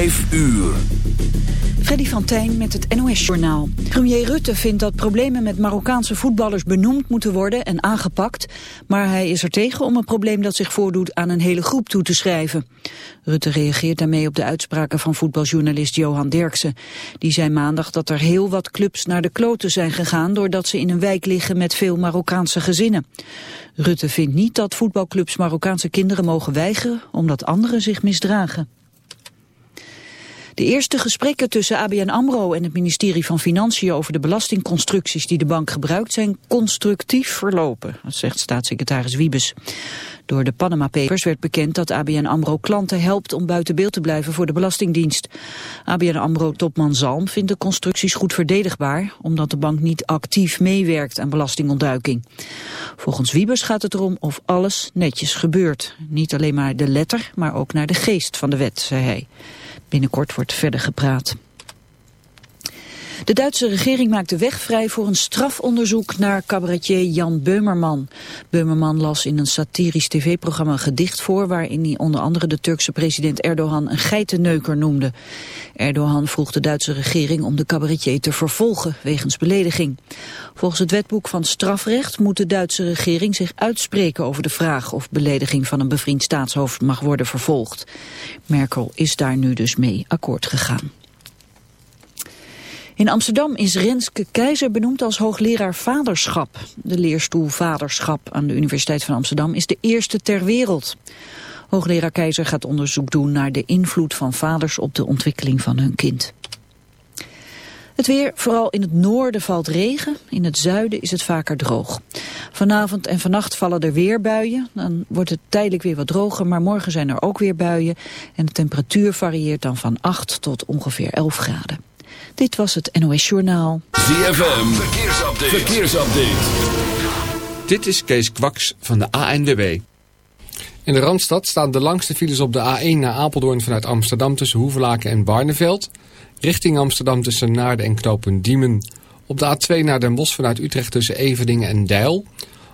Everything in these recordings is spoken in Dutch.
5 uur. Freddy van Tijn met het NOS-journaal. Premier Rutte vindt dat problemen met Marokkaanse voetballers benoemd moeten worden en aangepakt. Maar hij is er tegen om een probleem dat zich voordoet aan een hele groep toe te schrijven. Rutte reageert daarmee op de uitspraken van voetbaljournalist Johan Derksen. Die zei maandag dat er heel wat clubs naar de kloten zijn gegaan... doordat ze in een wijk liggen met veel Marokkaanse gezinnen. Rutte vindt niet dat voetbalclubs Marokkaanse kinderen mogen weigeren... omdat anderen zich misdragen. De eerste gesprekken tussen ABN AMRO en het ministerie van Financiën over de belastingconstructies die de bank gebruikt zijn constructief verlopen, zegt staatssecretaris Wiebes. Door de Panama Papers werd bekend dat ABN AMRO klanten helpt om buiten beeld te blijven voor de Belastingdienst. ABN AMRO-topman Zalm vindt de constructies goed verdedigbaar, omdat de bank niet actief meewerkt aan belastingontduiking. Volgens Wiebes gaat het erom of alles netjes gebeurt. Niet alleen maar de letter, maar ook naar de geest van de wet, zei hij. Binnenkort wordt verder gepraat. De Duitse regering maakt de weg vrij voor een strafonderzoek naar cabaretier Jan Beumerman. Beumerman las in een satirisch tv-programma een gedicht voor... waarin hij onder andere de Turkse president Erdogan een geitenneuker noemde. Erdogan vroeg de Duitse regering om de cabaretier te vervolgen wegens belediging. Volgens het wetboek van strafrecht moet de Duitse regering zich uitspreken over de vraag... of belediging van een bevriend staatshoofd mag worden vervolgd. Merkel is daar nu dus mee akkoord gegaan. In Amsterdam is Renske Keizer benoemd als hoogleraar vaderschap. De leerstoel vaderschap aan de Universiteit van Amsterdam is de eerste ter wereld. Hoogleraar Keizer gaat onderzoek doen naar de invloed van vaders op de ontwikkeling van hun kind. Het weer, vooral in het noorden valt regen, in het zuiden is het vaker droog. Vanavond en vannacht vallen er weer buien, dan wordt het tijdelijk weer wat droger, maar morgen zijn er ook weer buien en de temperatuur varieert dan van 8 tot ongeveer 11 graden. Dit was het NOS Journaal. ZFM, verkeersupdate. verkeersupdate. Dit is Kees Kwaks van de ANWB. In de Randstad staan de langste files op de A1 naar Apeldoorn vanuit Amsterdam tussen Hoevelaken en Barneveld. Richting Amsterdam tussen Naarden en Knopen Diemen. Op de A2 naar Den Bosch vanuit Utrecht tussen Eveningen en Deil.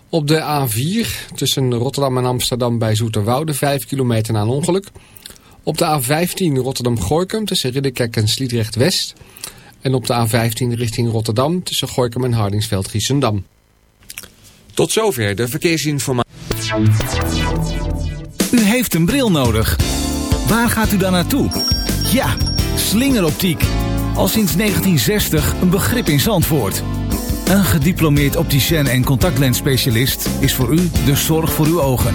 Op de A4 tussen Rotterdam en Amsterdam bij Zoeterwoude 5 kilometer na een ongeluk. Op de A15 Rotterdam-Gorkum tussen Ridderkerk en Sliedrecht-West. En op de A15 richting Rotterdam tussen Gorkum en Hardingsveld-Giessendam. Tot zover de verkeersinformatie. U heeft een bril nodig. Waar gaat u dan naartoe? Ja, slingeroptiek. Al sinds 1960 een begrip in Zandvoort. Een gediplomeerd opticien en contactlensspecialist is voor u de zorg voor uw ogen.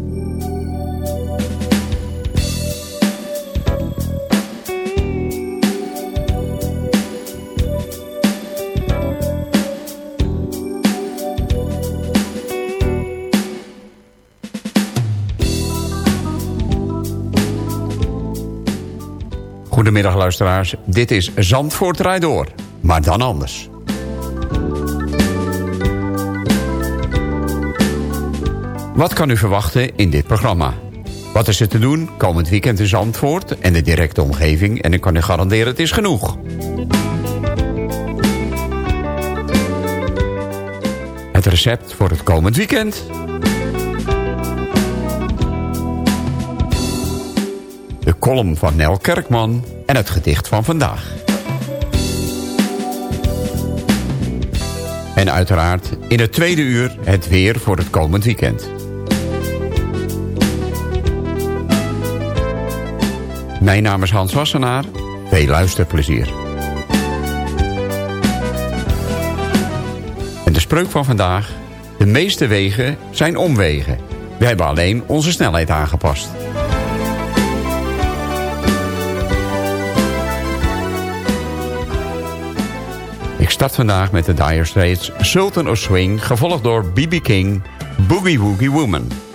Goedemiddag luisteraars, dit is Zandvoort Rijd Door, maar dan anders. Wat kan u verwachten in dit programma? Wat is er te doen komend weekend in Zandvoort en de directe omgeving... en ik kan u garanderen het is genoeg. Het recept voor het komend weekend. De column van Nel Kerkman en het gedicht van vandaag. En uiteraard in het tweede uur het weer voor het komend weekend. Mijn naam is Hans Wassenaar. Veel luisterplezier. En de spreuk van vandaag. De meeste wegen zijn omwegen. We hebben alleen onze snelheid aangepast. Start vandaag met de Dire Straits Sultan of Swing... gevolgd door B.B. King, Boogie Woogie Woman...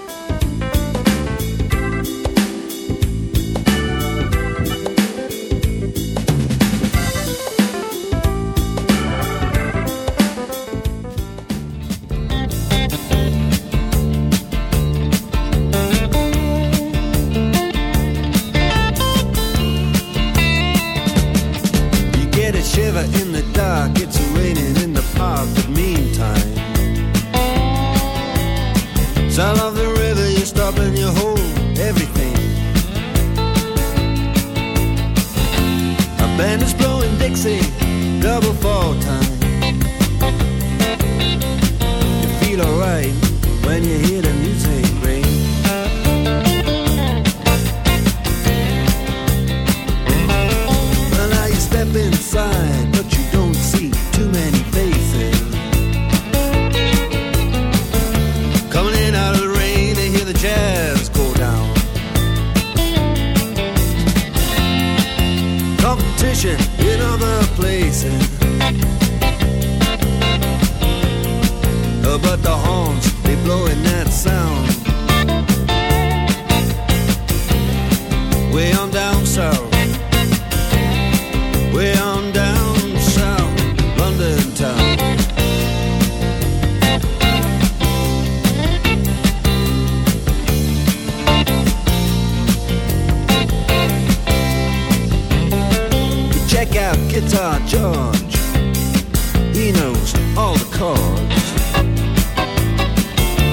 all the chords.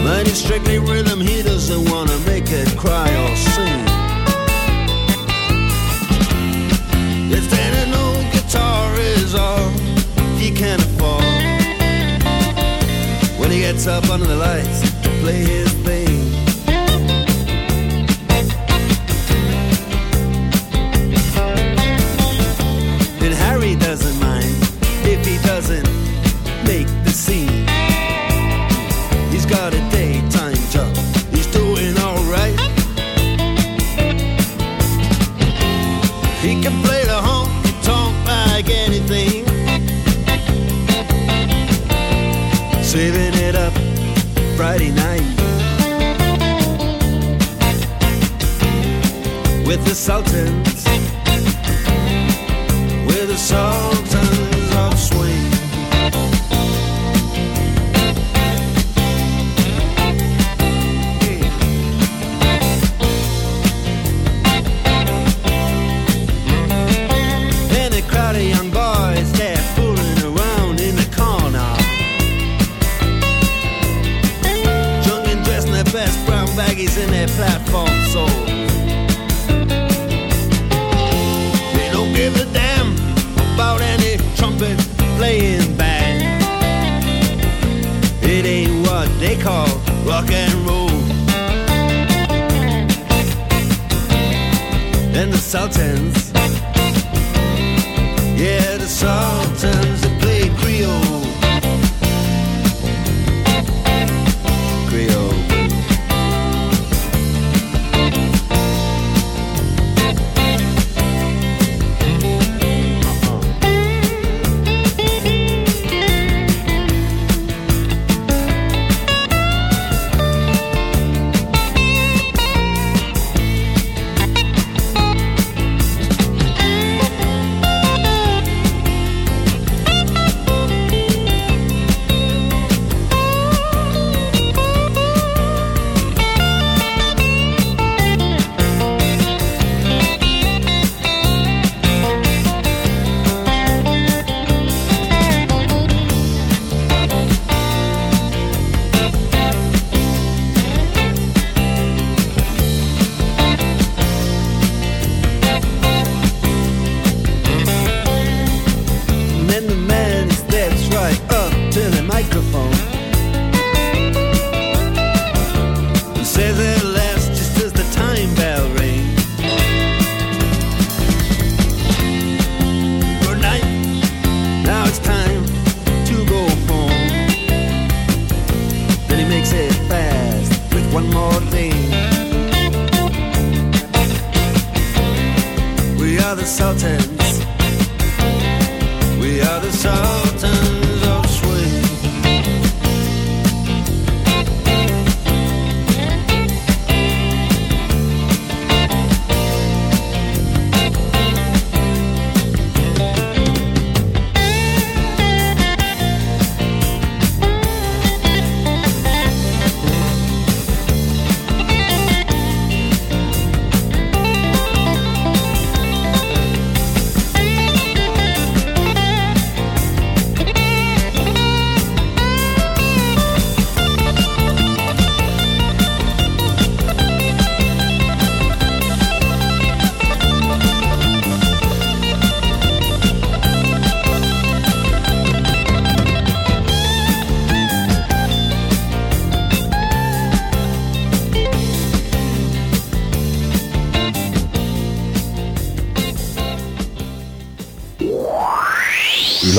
But he's strictly rhythm, he doesn't wanna make it cry or sing. If that an old guitar is all he can afford, when he gets up under the lights to play his bass. with the Sultans. With the Sultans. and roll. And the Sultans, yeah, the Sultans.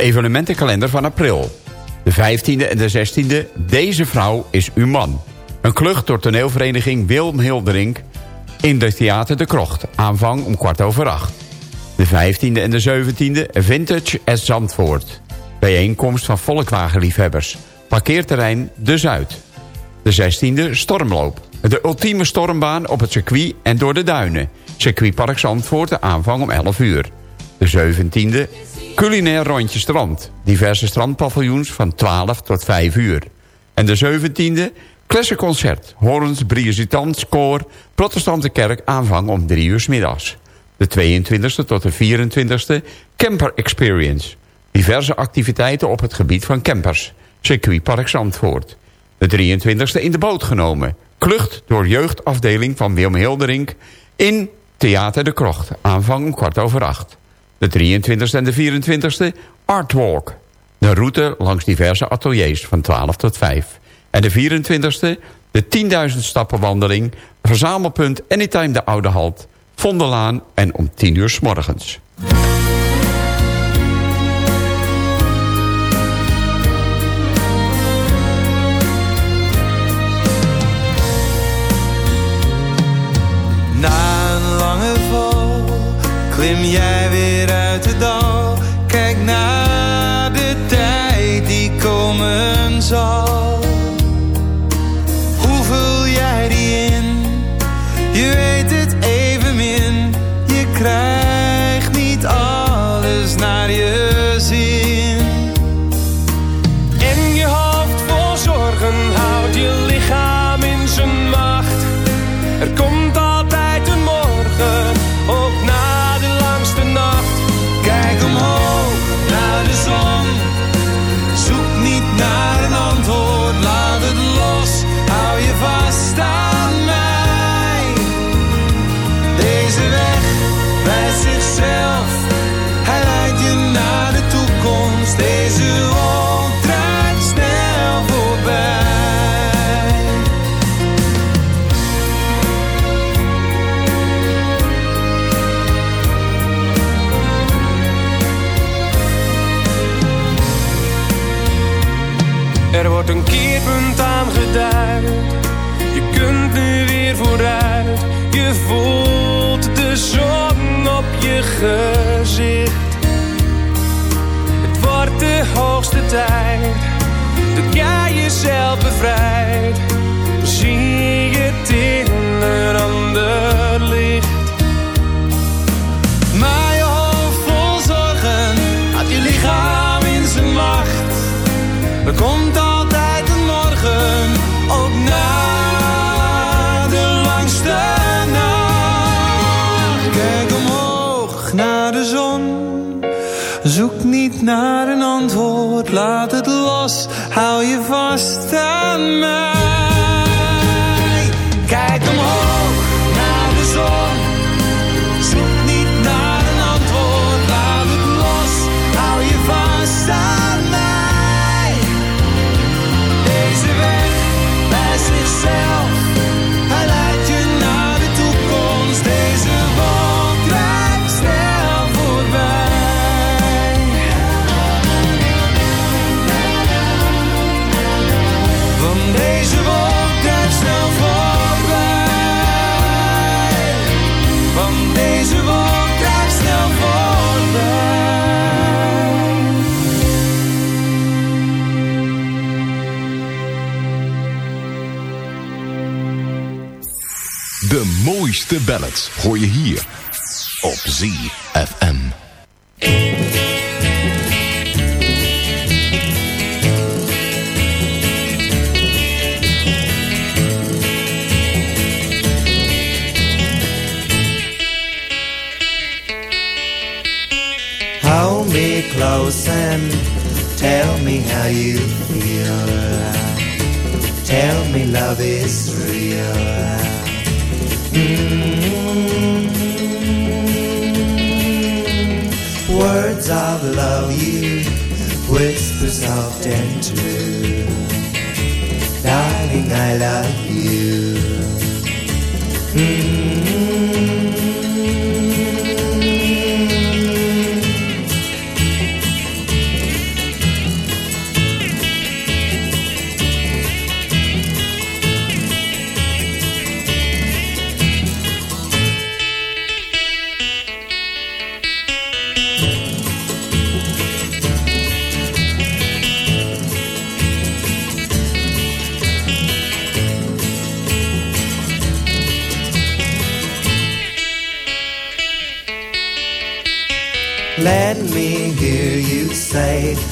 Evenementenkalender van april. De 15e en de 16e, Deze vrouw is uw man. Een klucht door toneelvereniging Wilm Hilderink in de Theater de Krocht. Aanvang om kwart over acht. De 15e en de 17e, Vintage at Zandvoort. Bijeenkomst van volkwagenliefhebbers. Parkeerterrein De Zuid. De 16e, Stormloop. De ultieme stormbaan op het circuit en door de duinen. Circuitpark Zandvoort, aanvang om 11 uur. De 17e, culinair rondje strand. Diverse strandpaviljoens van 12 tot 5 uur. En de 17e, klassenconcert. Horens, Brigitant, Koor, Protestante Kerk, aanvang om 3 uur middags. De 22e tot de 24e, Camper Experience. Diverse activiteiten op het gebied van campers. Circuitpark Zandvoort. De 23e in de boot genomen. Klucht door jeugdafdeling van Wilm Hilderink in Theater de Krocht. Aanvang om kwart over acht. De 23e en de 24e Art Walk, de route langs diverse ateliers van 12 tot 5. En de 24e de 10.000 stappen wandeling. Verzamelpunt Anytime de Oude Halt. Vondelaan en om 10 uur s morgens. Na een lange vol klim jij naar een antwoord. Laten ballads hoor je hier op ZFM. Hold me close and tell me how you feel. Tell me love is real. Mm-hmm. Words of love you whisper soft and true. Darling, I love you. Mm-hmm.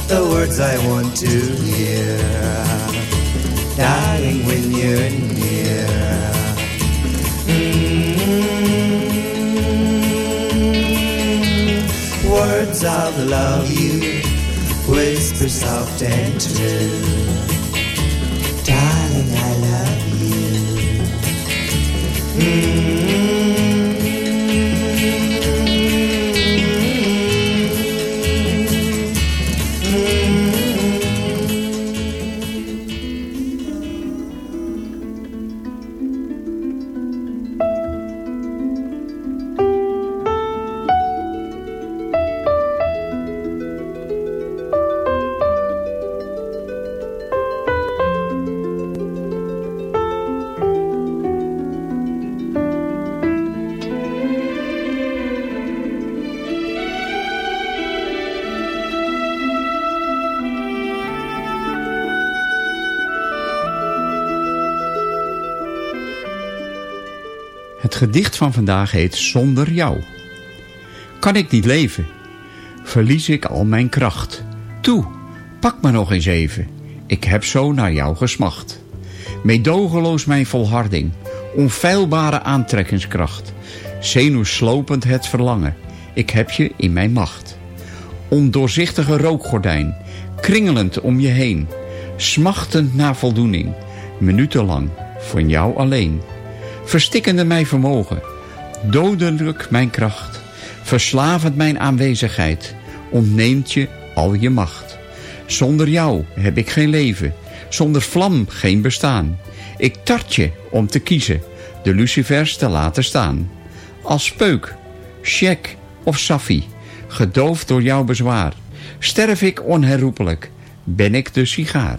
the words I want to hear. Darling, when you're near. Mm-hmm. Words of love you whisper soft and true. Gedicht van vandaag heet Zonder jou. Kan ik niet leven? Verlies ik al mijn kracht. Toe, pak me nog eens even. Ik heb zo naar jou gesmacht. Meedogenloos mijn volharding. Onfeilbare aantrekkingskracht. Zenuwslopend het verlangen. Ik heb je in mijn macht. Ondoorzichtige rookgordijn. Kringelend om je heen. Smachtend naar voldoening. Minutenlang. Van jou alleen. Verstikkende mijn vermogen. Dodelijk mijn kracht. Verslavend mijn aanwezigheid. Ontneemt je al je macht. Zonder jou heb ik geen leven. Zonder vlam geen bestaan. Ik tart je om te kiezen. De lucifers te laten staan. Als speuk, check of saffie. Gedoofd door jouw bezwaar. Sterf ik onherroepelijk. Ben ik de sigaar.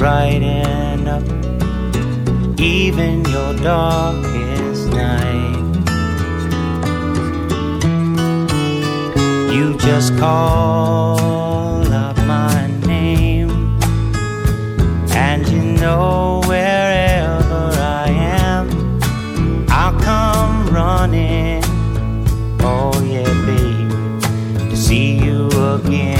brighten up even your darkest night. You just call up my name, and you know wherever I am, I'll come running. Oh, yeah, baby, to see you again.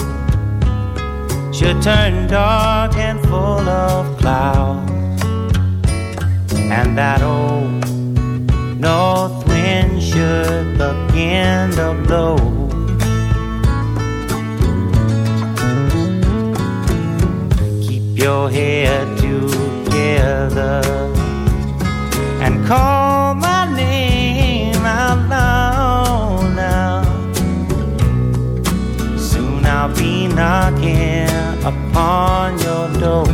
should turn dark and full of clouds, and that old north wind should begin to blow. Keep your head together and call upon your door.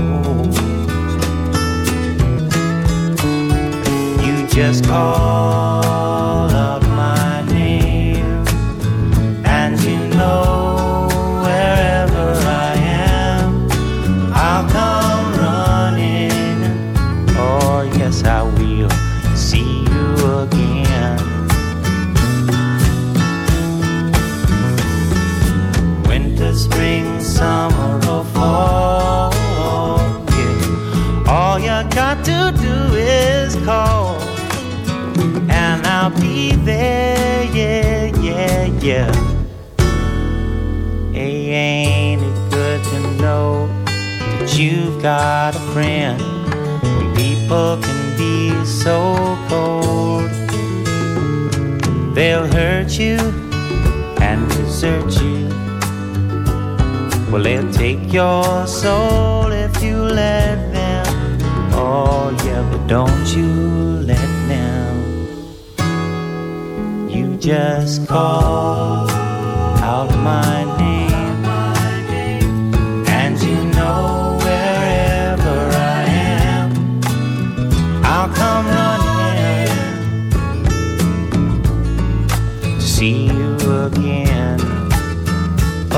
You just call When people can be so cold, they'll hurt you and desert you. Well, they'll take your soul if you let them. Oh, yeah, but don't you let them. You just call out my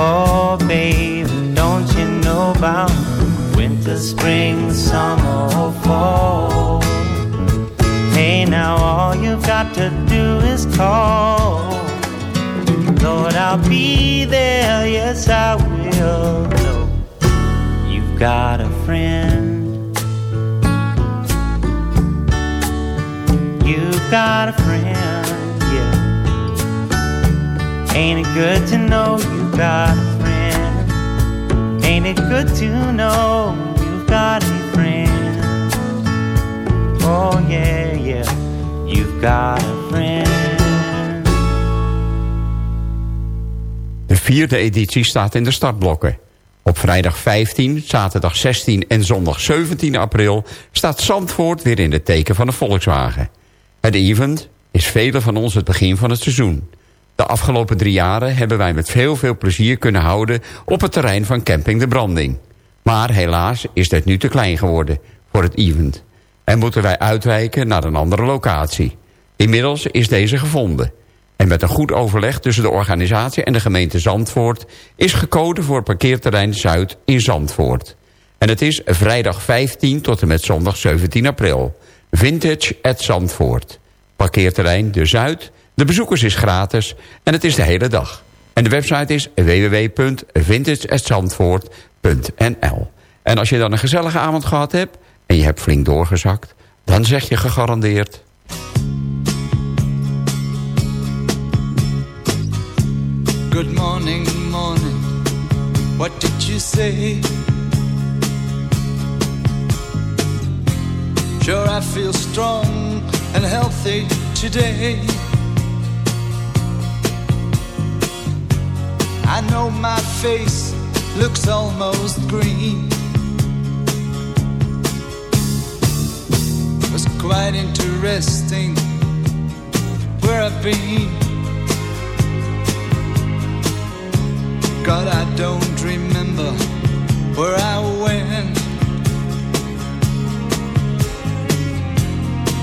Oh, baby, don't you know about winter, spring, summer, or fall. Hey, now all you've got to do is call. Lord, I'll be there, yes, I will. Know you've got a friend. You've got a friend, yeah. Ain't it good to know you've got a friend? Ain't it good to know you've got a friend? Oh, yeah, yeah, you've got a friend. De vierde editie staat in de startblokken. Op vrijdag 15, zaterdag 16 en zondag 17 april... staat Zandvoort weer in het teken van de Volkswagen. Het event is velen van ons het begin van het seizoen. De afgelopen drie jaren hebben wij met veel veel plezier kunnen houden... op het terrein van Camping de Branding. Maar helaas is dit nu te klein geworden voor het event. En moeten wij uitwijken naar een andere locatie. Inmiddels is deze gevonden... En met een goed overleg tussen de organisatie en de gemeente Zandvoort... is gekozen voor parkeerterrein Zuid in Zandvoort. En het is vrijdag 15 tot en met zondag 17 april. Vintage at Zandvoort. Parkeerterrein De Zuid. De bezoekers is gratis en het is de hele dag. En de website is www.vintageatzandvoort.nl En als je dan een gezellige avond gehad hebt... en je hebt flink doorgezakt... dan zeg je gegarandeerd... Good morning, morning. What did you say? Sure, I feel strong and healthy today. I know my face looks almost green. It was quite interesting where I've been. God, I don't remember where I went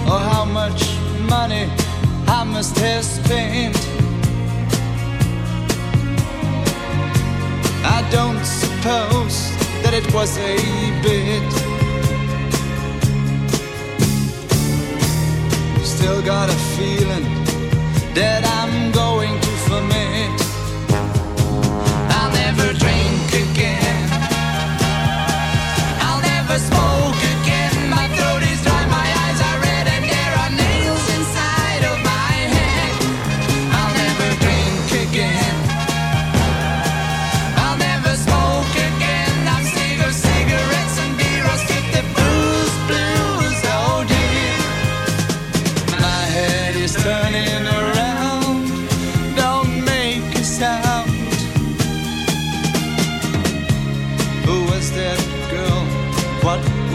or how much money I must have spent. I don't suppose that it was a bit. Still got a feeling that I'm going to ferment. I'll never drink again. I'll never smoke again.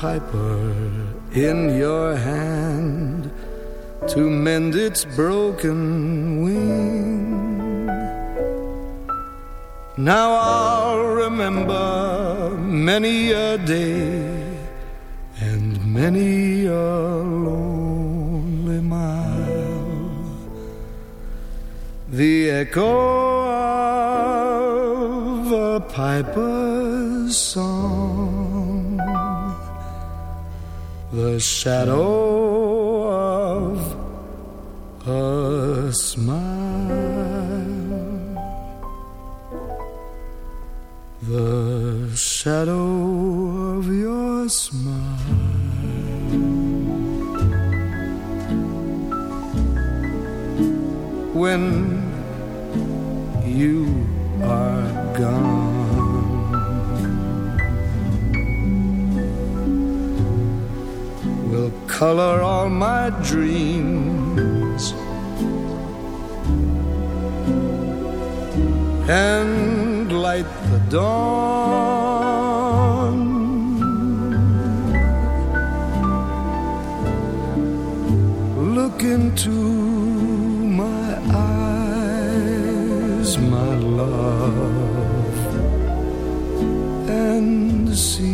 Piper in your hand to mend its broken wing. Now I'll remember many a day and many a lonely mile. The echo of a piper's song, the shadow of a smile, the shadow of your smile. when color all my dreams and light the dawn. Look into my eyes, my love, and see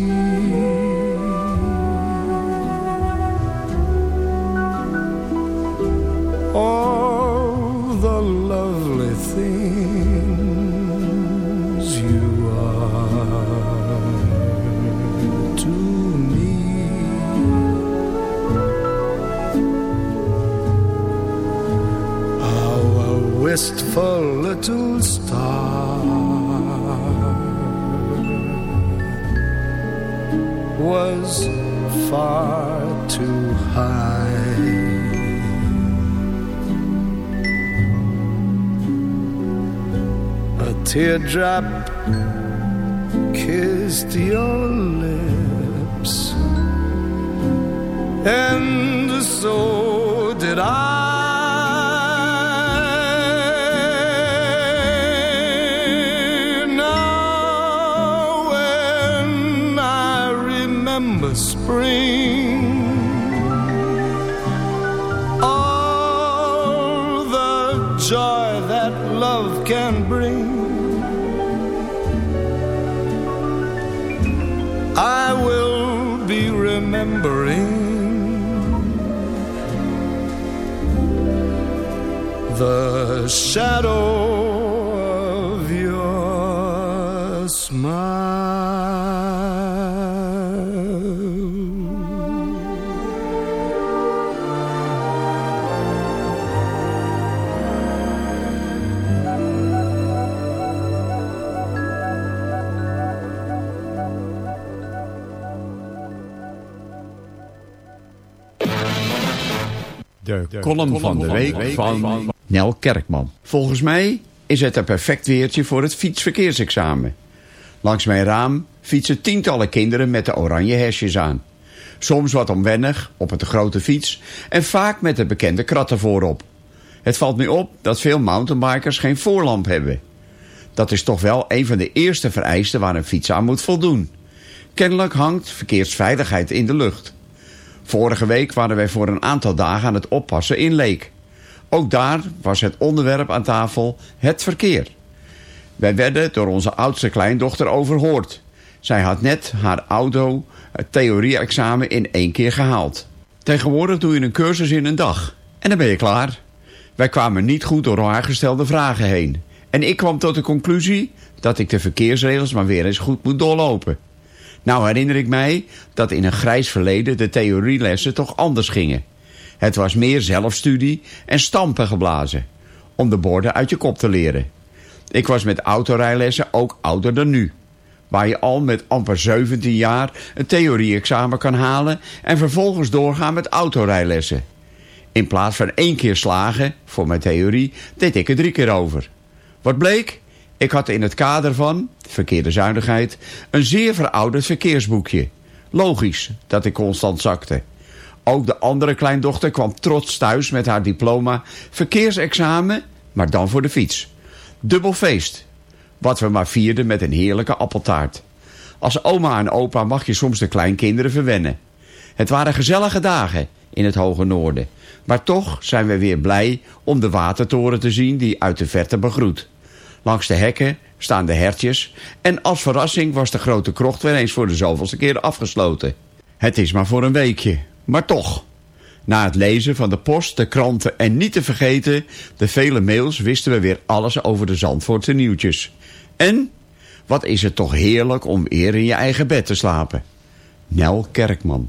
wistful little star was far too high. A teardrop kissed your lips, and so did I. spring, all the joy that love can bring. I will be remembering the shadow De column van de week van Nel Kerkman. Volgens mij is het een perfect weertje voor het fietsverkeersexamen. Langs mijn raam fietsen tientallen kinderen met de oranje hesjes aan. Soms wat onwennig, op een te grote fiets... en vaak met de bekende kratten voorop. Het valt me op dat veel mountainbikers geen voorlamp hebben. Dat is toch wel een van de eerste vereisten waar een fiets aan moet voldoen. Kennelijk hangt verkeersveiligheid in de lucht. Vorige week waren wij voor een aantal dagen aan het oppassen in Leek. Ook daar was het onderwerp aan tafel het verkeer. Wij werden door onze oudste kleindochter overhoord. Zij had net haar auto theorie-examen in één keer gehaald. Tegenwoordig doe je een cursus in een dag. En dan ben je klaar. Wij kwamen niet goed door haar gestelde vragen heen. En ik kwam tot de conclusie dat ik de verkeersregels maar weer eens goed moet doorlopen. Nou herinner ik mij dat in een grijs verleden de theorielessen toch anders gingen. Het was meer zelfstudie en stampen geblazen. Om de borden uit je kop te leren. Ik was met autorijlessen ook ouder dan nu. Waar je al met amper 17 jaar een theorie-examen kan halen... en vervolgens doorgaan met autorijlessen. In plaats van één keer slagen, voor mijn theorie, deed ik er drie keer over. Wat bleek? Ik had in het kader van, verkeerde zuinigheid, een zeer verouderd verkeersboekje. Logisch dat ik constant zakte. Ook de andere kleindochter kwam trots thuis met haar diploma verkeersexamen, maar dan voor de fiets. Dubbel feest. Wat we maar vierden met een heerlijke appeltaart. Als oma en opa mag je soms de kleinkinderen verwennen. Het waren gezellige dagen in het hoge noorden. Maar toch zijn we weer blij om de watertoren te zien die uit de verte begroet. Langs de hekken staan de hertjes en als verrassing was de grote krocht weer eens voor de zoveelste keer afgesloten. Het is maar voor een weekje, maar toch. Na het lezen van de post, de kranten en niet te vergeten de vele mails wisten we weer alles over de Zandvoortse nieuwtjes. En wat is het toch heerlijk om weer in je eigen bed te slapen. Nel Kerkman.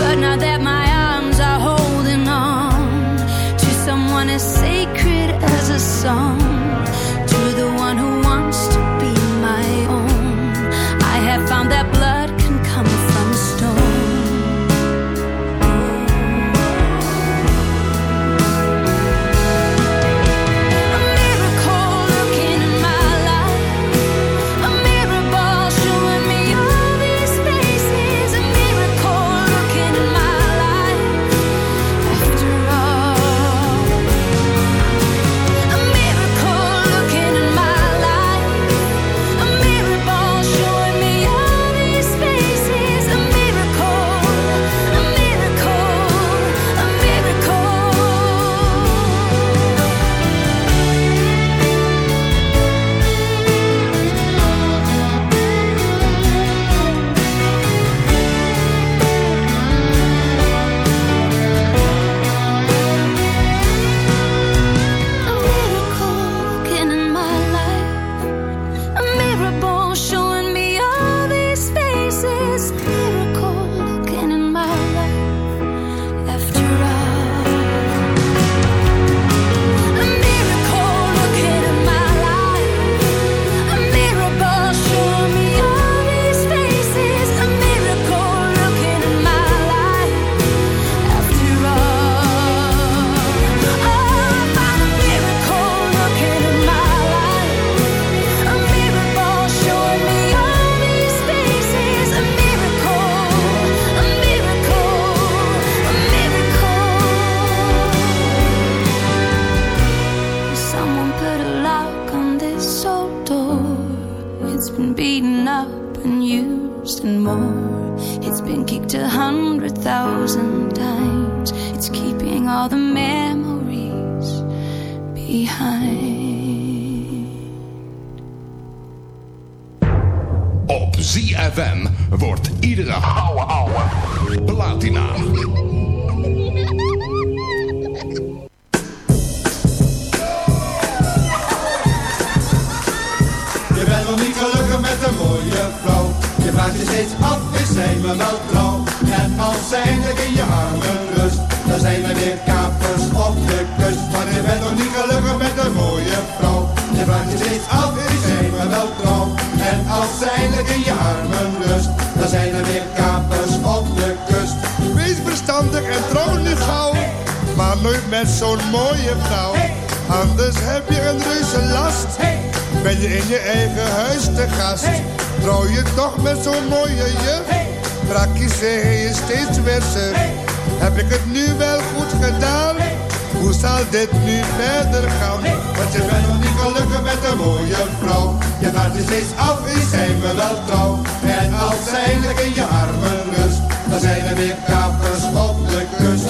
But now that my arms are holding on to someone as sacred as a song. Up and used and more. It's been kicked a hundred thousand times. It's keeping all the memories behind. Op ZFM wordt iedere ouwe ouwe platina. Je vraagt je steeds af, is zij me wel trouw? En als zij eindelijk in je armen rust, dan zijn er weer kapers op de kust. Maar je bent nog niet gelukkig met een mooie vrouw. Je vraagt je steeds af, is zij me wel trouw? En als zij eindelijk in je armen rust, dan zijn er weer kapers op de kust. Wees verstandig en trouw nu gauw. Maar nooit met zo'n mooie vrouw. Anders heb je een reuze last. Ben je in je eigen huis te gast. Trouw je toch met zo'n mooie juf. Brakjes zeggen je steeds wisser. Heb ik het nu wel goed gedaan? Hoe zal dit nu verder gaan? Want je bent nog niet gelukkig met een mooie vrouw. Je vraagt je steeds af, is zij me wel trouw? En als eindelijk in je armen rust, dan zijn er weer kapers op de kust.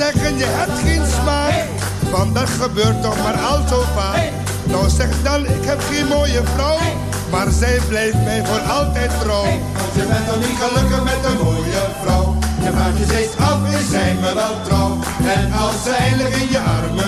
Zeggen je hebt geen smaak. Want dat gebeurt toch maar al zo vaak. Nou zeg dan, ik heb geen mooie vrouw. Maar zij blijft mij voor altijd trouw. Want je bent nog niet gelukkig met een mooie vrouw. Je vraagt je steeds af, is zij me wel trouw? En als ze eindelijk in je armen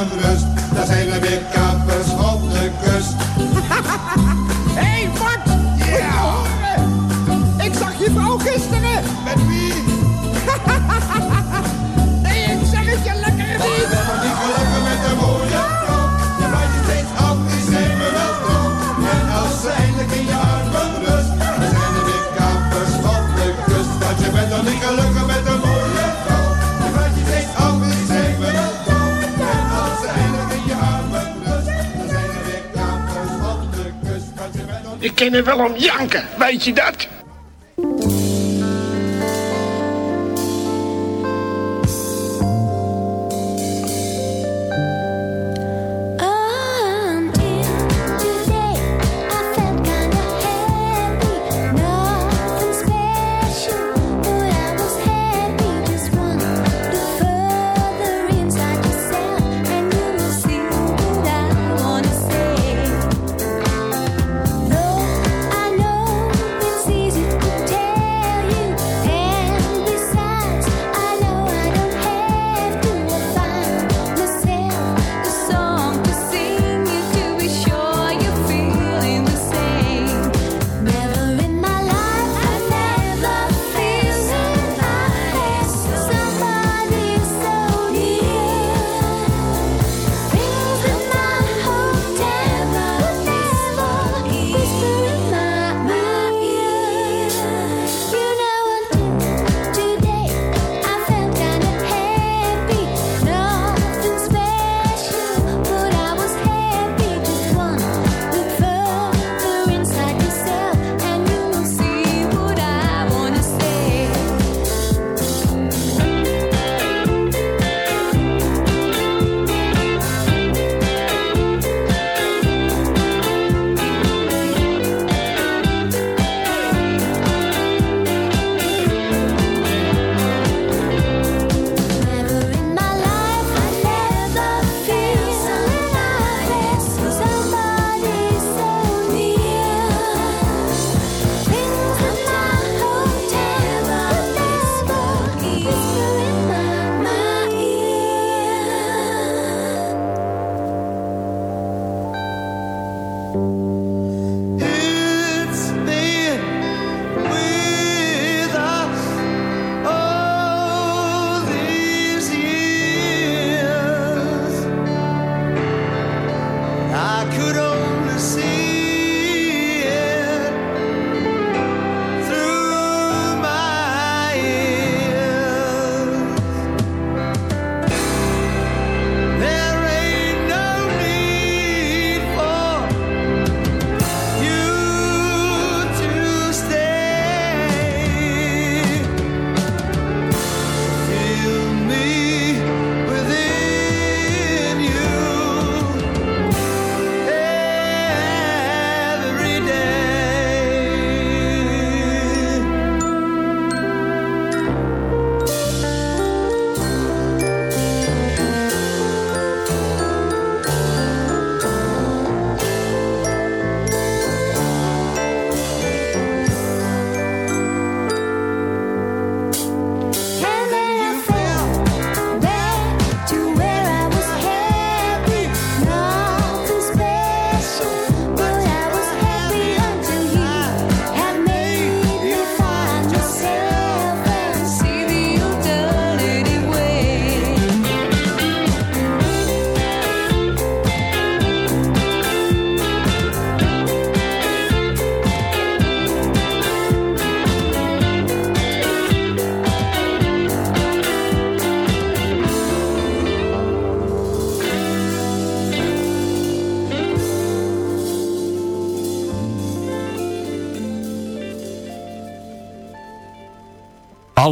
er wel om janken, weet je dat?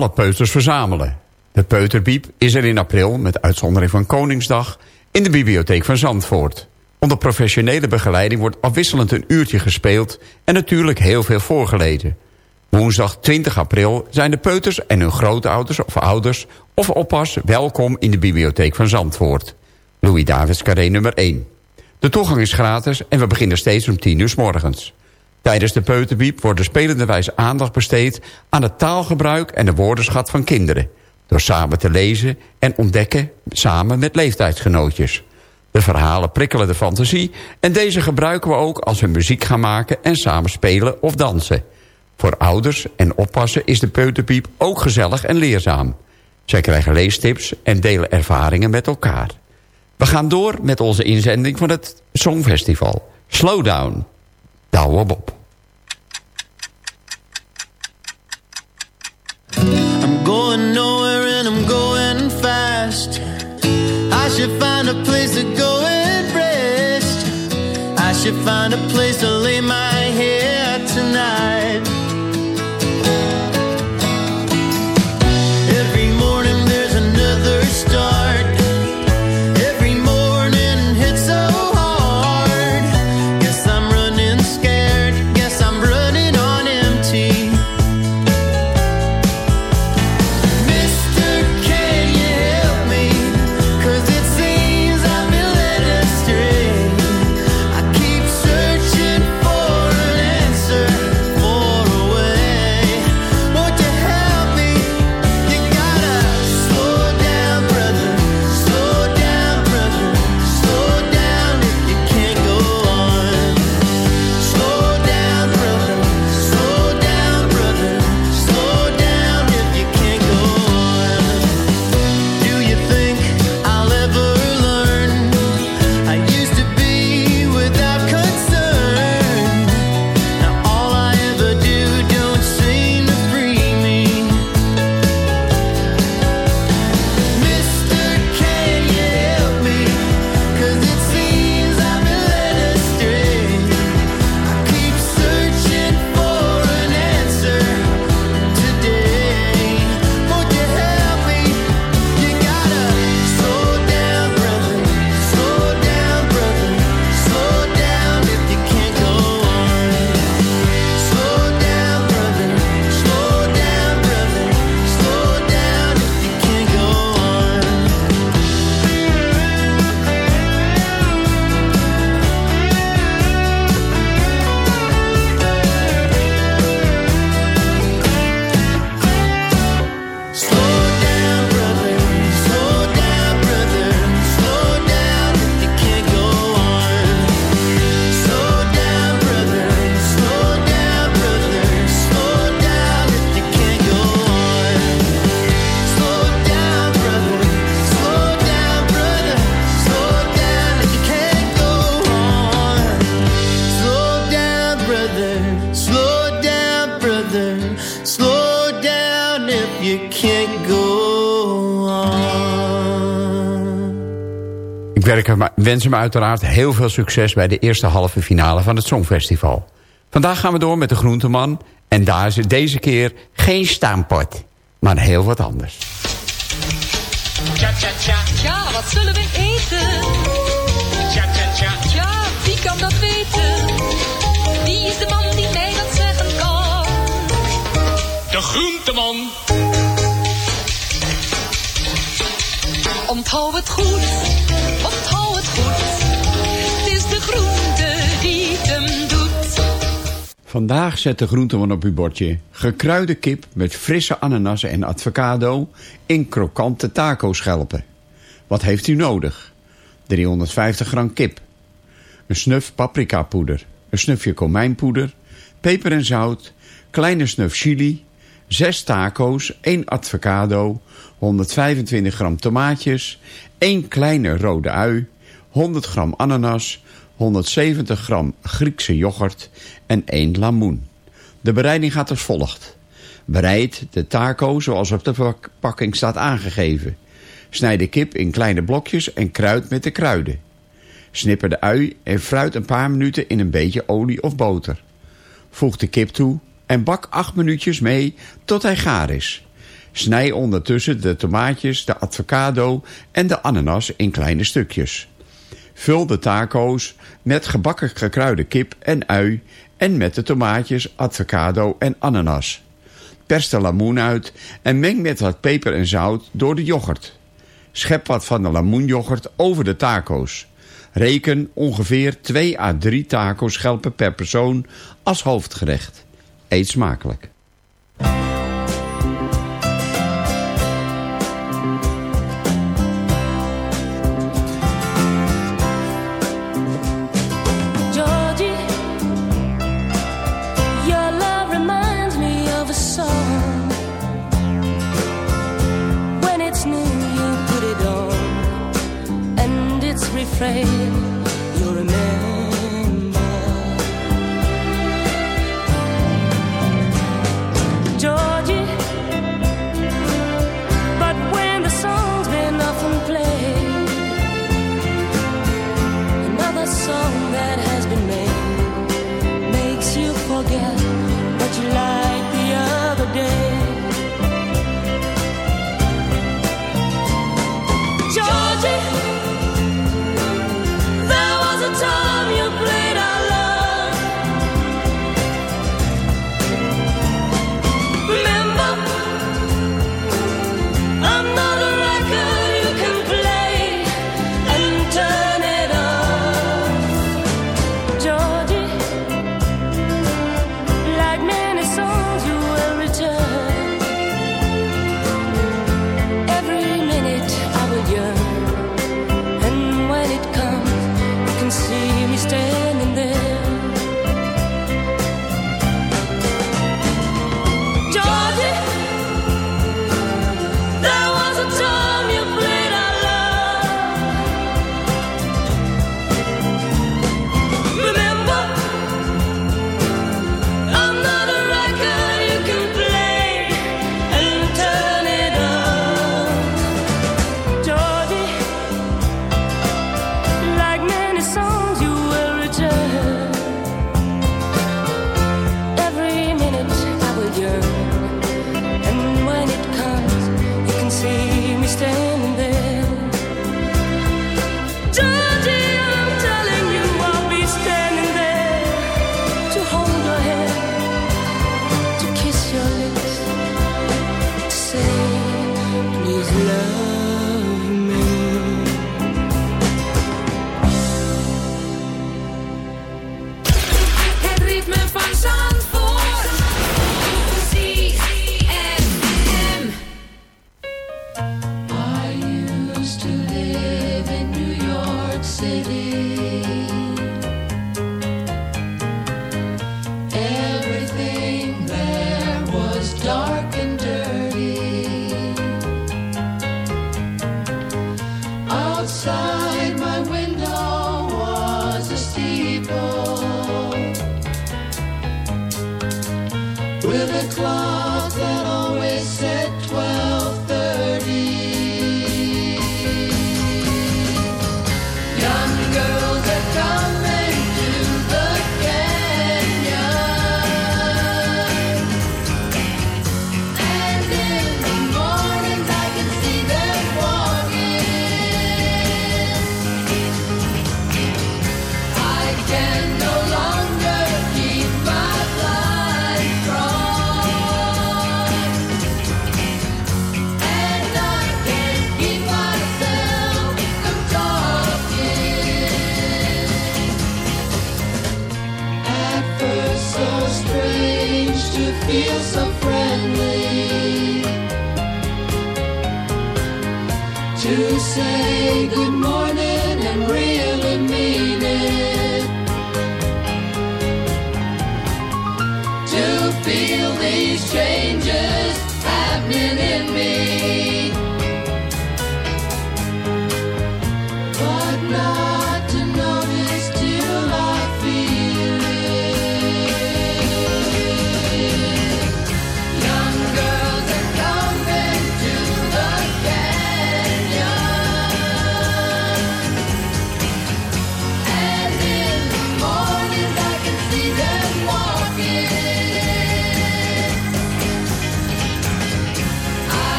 Alle peuters verzamelen. De peuterbiep is er in april, met uitzondering van Koningsdag... in de bibliotheek van Zandvoort. Onder professionele begeleiding wordt afwisselend een uurtje gespeeld... en natuurlijk heel veel voorgelezen. Woensdag 20 april zijn de peuters en hun grootouders of ouders... of oppas welkom in de bibliotheek van Zandvoort. Louis Davids Carré nummer 1. De toegang is gratis en we beginnen steeds om 10 uur s morgens. Tijdens de peuterbiep wordt spelende wijze aandacht besteed... aan het taalgebruik en de woordenschat van kinderen... door samen te lezen en ontdekken samen met leeftijdsgenootjes. De verhalen prikkelen de fantasie... en deze gebruiken we ook als we muziek gaan maken en samen spelen of dansen. Voor ouders en oppassen is de peuterpiep ook gezellig en leerzaam. Zij krijgen leestips en delen ervaringen met elkaar. We gaan door met onze inzending van het Songfestival. Slowdown. Douwe Bob. I'm going nowhere and I'm going fast. I should find a place to go and rest. I should find a place to lay my Ik wens hem uiteraard heel veel succes... bij de eerste halve finale van het Songfestival. Vandaag gaan we door met de Groenteman... en daar is het deze keer geen staampot, maar heel wat anders. Tja, tja, tja. Ja, wat zullen we eten? Tja, tja, tja. Ja, wie kan dat weten? Wie is de man die mij dat zeggen kan? De groenteman. Onthoud het goed, onthoud Vandaag zet de groenteman op uw bordje. Gekruide kip met frisse ananassen en avocado in krokante taco-schelpen. Wat heeft u nodig? 350 gram kip. Een snuf paprikapoeder. Een snufje komijnpoeder. Peper en zout. Kleine snuf chili. 6 taco's. 1 avocado. 125 gram tomaatjes. 1 kleine rode ui. 100 gram ananas. 170 gram Griekse yoghurt en 1 lamoen. De bereiding gaat als volgt. Bereid de taco zoals op de verpakking staat aangegeven. Snijd de kip in kleine blokjes en kruid met de kruiden. Snipper de ui en fruit een paar minuten in een beetje olie of boter. Voeg de kip toe en bak 8 minuutjes mee tot hij gaar is. Snij ondertussen de tomaatjes, de avocado en de ananas in kleine stukjes. Vul de taco's met gebakken gekruide kip en ui en met de tomaatjes, avocado en ananas. Pers de lamoen uit en meng met wat peper en zout door de yoghurt. Schep wat van de lamoenyoghurt over de taco's. Reken ongeveer 2 à 3 taco's schelpen per persoon als hoofdgerecht. Eet smakelijk.